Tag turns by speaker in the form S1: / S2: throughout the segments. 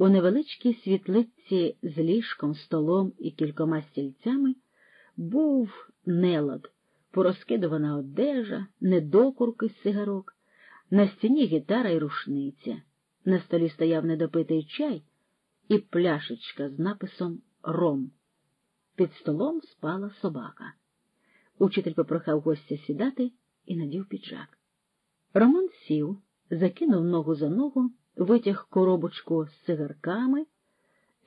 S1: У невеличкій світлиці з ліжком, столом і кількома стільцями був нелад, порозкидувана одежа, недокурки з цигарок, на стіні гітара й рушниця, на столі стояв недопитий чай і пляшечка з написом Ром. Під столом спала собака. Учитель попрохав гостя сідати і надів піджак. Роман сів, закинув ногу за ногу, витяг коробочку з цигарками,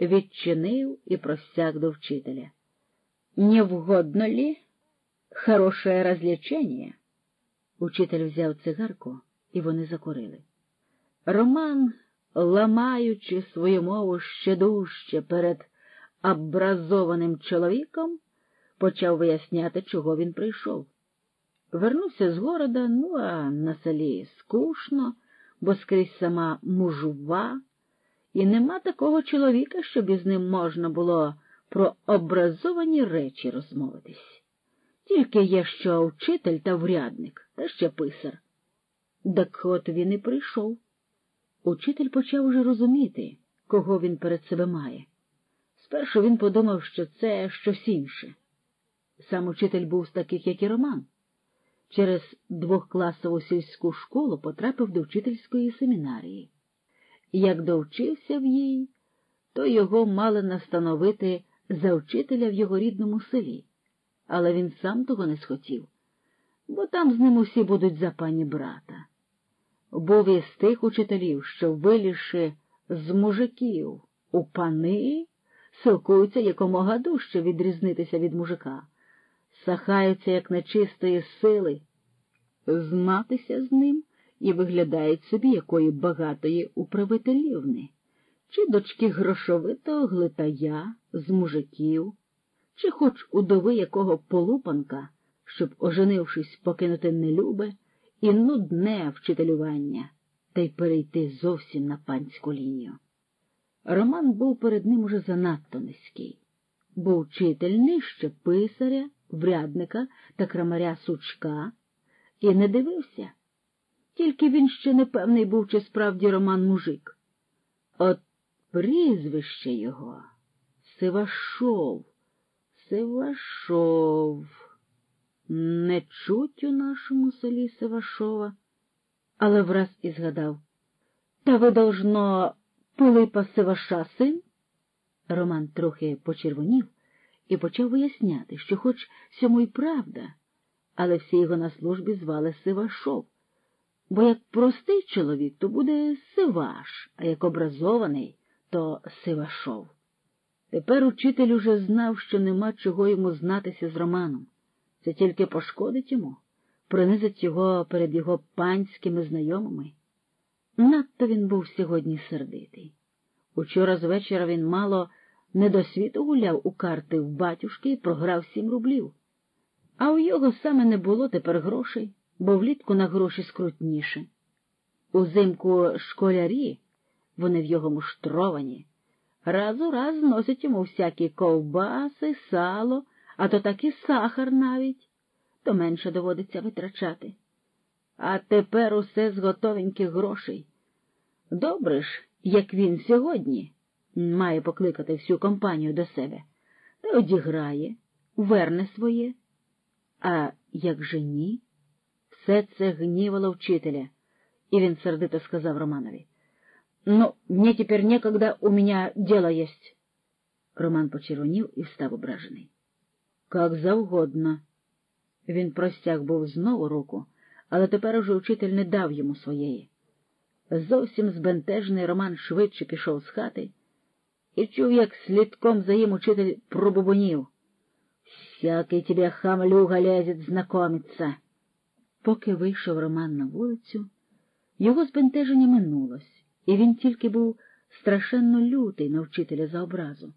S1: відчинив і простяг до вчителя. Не вгодно ли хорошее развлечение? Учитель взяв цигарку, і вони закурили. Роман, ламаючи свою мову ще дужче перед образованим чоловіком, почав виясняти, чого він прийшов. Вернувся з города, ну, а на селі скучно, бо скрізь сама мужува, і нема такого чоловіка, щоб із ним можна було про образовані речі розмовитись. Тільки є що вчитель та врядник, та ще писар. Так от він і прийшов. Учитель почав уже розуміти, кого він перед себе має. Спершу він подумав, що це щось інше. Сам учитель був з таких, як і Роман. Через двохкласову сільську школу потрапив до вчительської семінарії. Як довчився в їй, то його мали настановити за вчителя в його рідному селі, але він сам того не схотів, бо там з ним усі будуть за пані брата. Був із тих учителів, що, вилізши з мужиків у пани, силкуються якомога дужче відрізнитися від мужика, сахаються, як нечистої сили, знатися з ним і виглядають собі якої багатої управителівни, чи дочки грошовитого глитая з мужиків, чи хоч удови якого полупанка, щоб, оженившись, покинути нелюбе і нудне вчителювання та й перейти зовсім на панську лінію. Роман був перед ним уже занадто низький, бо вчитель нижче писаря, врядника та крамаря сучка і не дивився. Тільки він ще не певний був, чи справді Роман мужик. От прізвище його Сивашов, Сивашов. Не чуть у нашому селі Сивашова, але враз і згадав. Та ви, должно, Пилипа Сиваша син? Роман трохи почервонів і почав виясняти, що хоч сьому й правда, але всі його на службі звали Сивашов, бо як простий чоловік, то буде Сиваш, а як образований, то Сивашов. Тепер учитель уже знав, що нема чого йому знатися з Романом. Це тільки пошкодить йому, принизить його перед його панськими знайомими. Надто він був сьогодні сердитий. Учора з вечора він мало не до світу гуляв у карти в батюшки і програв сім рублів. А у його саме не було тепер грошей, бо влітку на гроші скрутніше. Узимку школярі, вони в його муштровані, раз у раз носять йому всякі ковбаси, сало, а то так і сахар навіть, то менше доводиться витрачати. А тепер усе з готовеньких грошей. Добре ж, як він сьогодні має покликати всю компанію до себе, та одіграє, верне своє. А як же ні? Все це гнівало вчителя, і він сердито сказав Романові. Ну, мне теперь некогда, у меня дело есть. Роман почервонів і встав ображений. Как завгодно. Він простяг був знову руку, але тепер уже учитель не дав йому своєї. Зовсім збентежений Роман швидше пішов з хати і чув, як слідком за їм учитель пробубонів. Всякий тебе хамлюга лезет знакомиться. Поки вийшов Роман на вулицю, його збентеження минулось, і він тільки був страшенно лютий на вчителя за образу.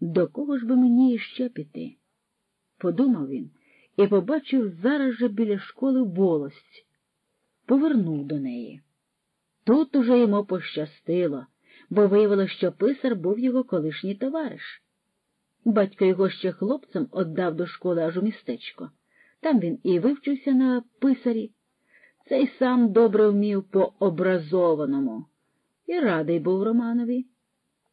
S1: До кого ж би мені іще піти? Подумав він і побачив зараз же біля школи волость. Повернув до неї. Тут уже йому пощастило, бо виявилося, що писар був його колишній товариш. Батько його ще хлопцем віддав до школи аж у містечко. Там він і вивчився на писарі. Цей сам добре вмів по образованому і радий був Романові.